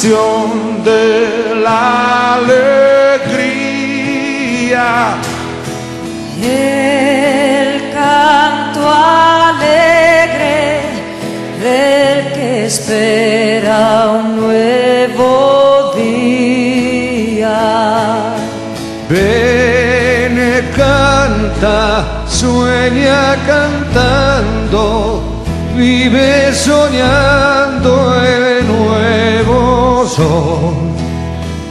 canción de la alegría. El canto alegre del que espera un nuevo día. Ven, canta, sueña cantando, vive soñando sol.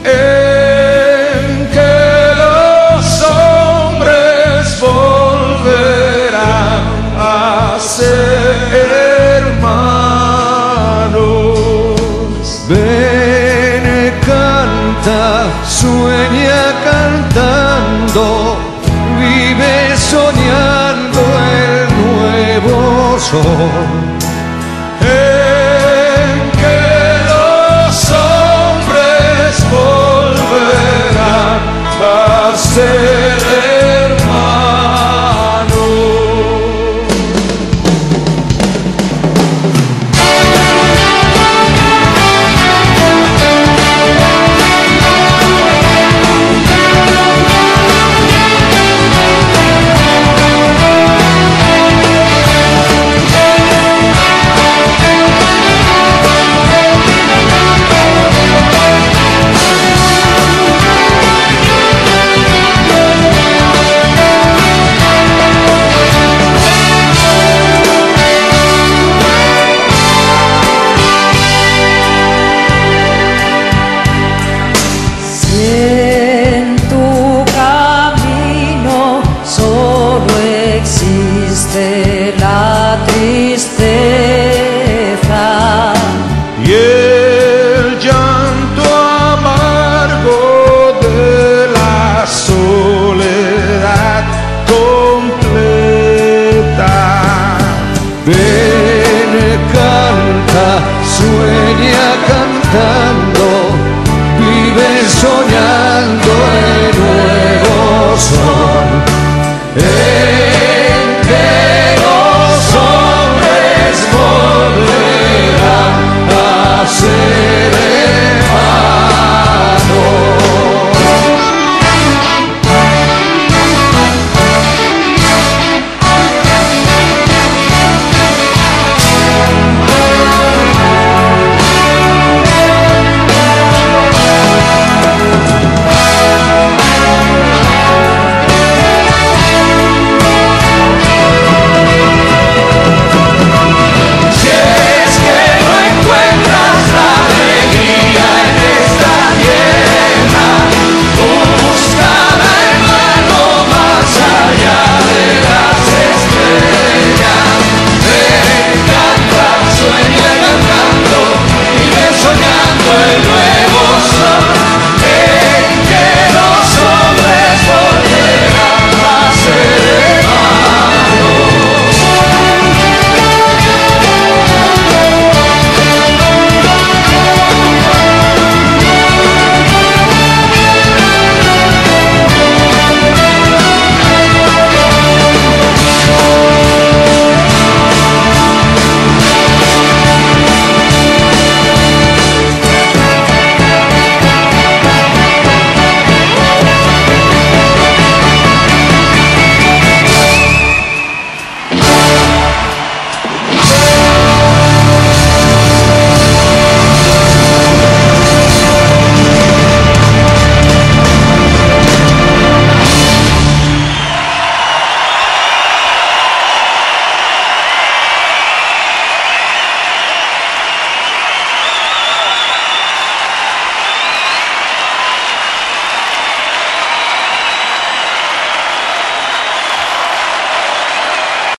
En que los hombres volverán a ser hermanos. Ven, canta, sueña cantando, vive soñando el nuevo sol. Ven, canta, sueña cantando, vive soñando el nuevo sol.